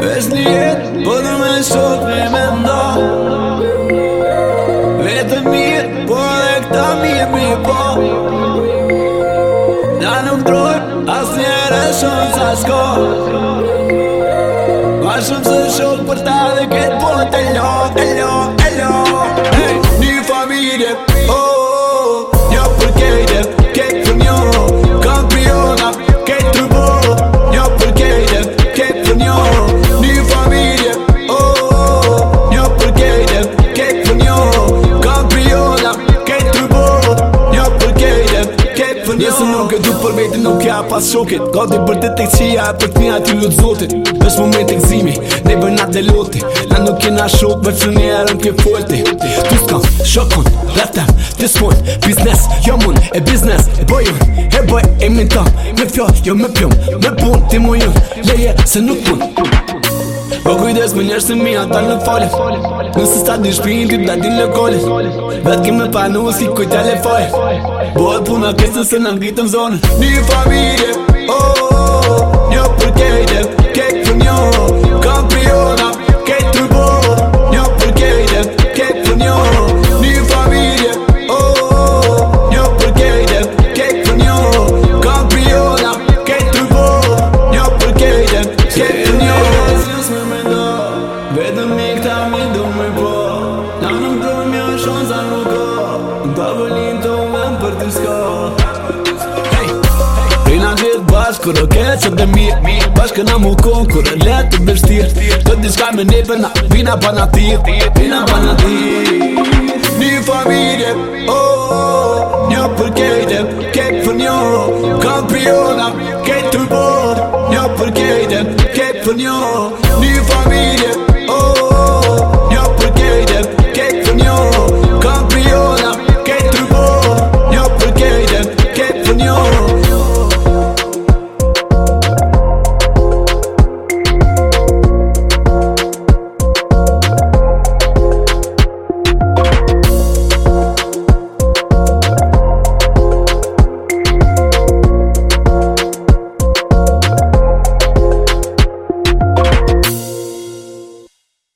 Ves një jetë, po në me sot me me nda Vete mirë, po dhe këta mirë mi po Da në më as njerë e shonë sa s'ko Ma shumë së shumë për ta dhe këtë po të lotë, të lotë Ti nuk ja pas shokit Godi për dit e qia Për të pina ty lu të zotit Vesh moment me të gzimi Ne i nga të loti Na nuk kina shok Me fru një erëm kje folti Tu s'kam shokon Reftem Ti s'kon Biznes Jo mun E biznes E boj jun E boj E min tëm Me fjot Jo me pjom Me pun Ti mu jun Leje se nuk pun Po kujdes me njerës të mi ata në folë Nësë sta di shpinë t'i da di në kolë Vëtë ke me panu si kujtja le Bo puna kësë nëse në zonë Një familje Pavëllin të umem për të s'ka Rina gjithë bashkë, kërë keqë dhe mirë Bashkë në mu konë, kërë letë të bështirë Të diska me nipër na, vina pa na tirë Vina pa na tirë Një familje, oh, një për kejtë Kejtë për një, kampiona, kejtë të bërë Një për kejtë, kejtë për një, kejtë për një